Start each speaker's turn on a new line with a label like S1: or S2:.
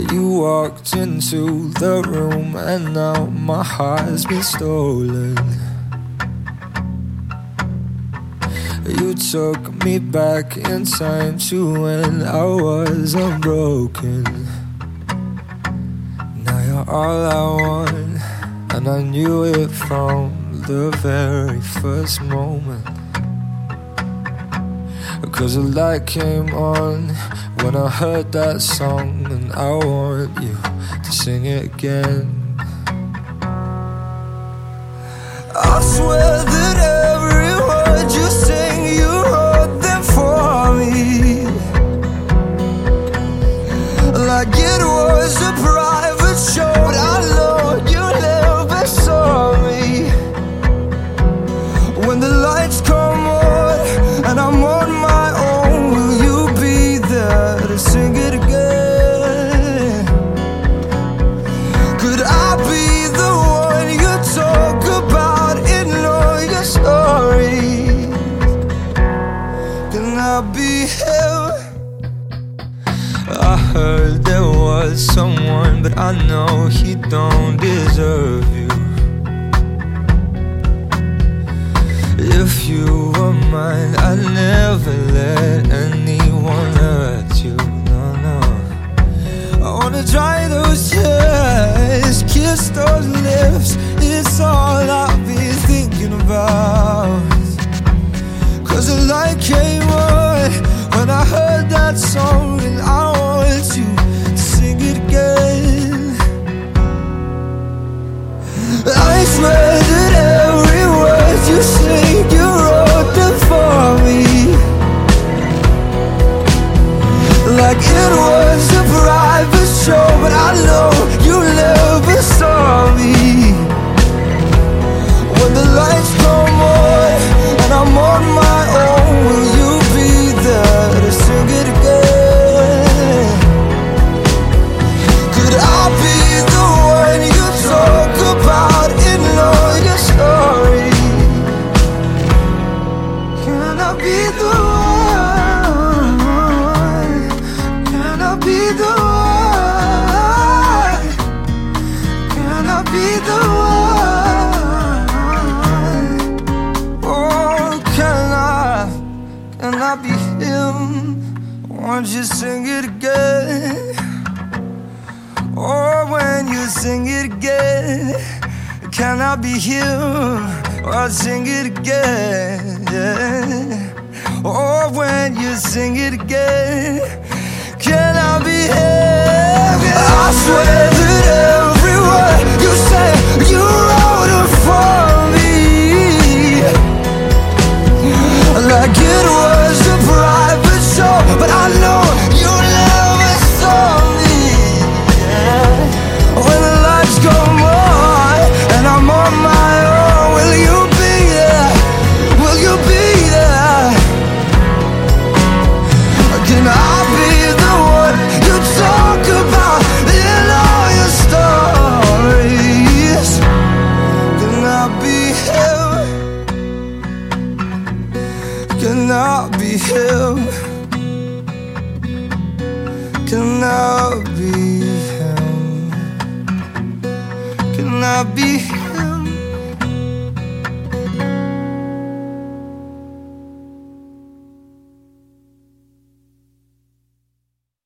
S1: You walked into the room and now my heart's been stolen. You took me back in time to when I was unbroken. Now you're all I want, and I knew it from the very first moment. Cause the light came on when I heard that song, and I want you to sing it again. I swear that every word you sing, you wrote them for me. Like it was a private but I know he don't deserve you. If you were mine, I'd never let anyone hurt you. No, no. I wanna dry those tears, kiss those lips. It's all I've been thinking about. Cause the light came on when I heard that song, and I Won't you sing it again? Or when you sing it again, can I be him? Or sing it again? Or when you sing it again, Can I be him? Can I be him? Can I be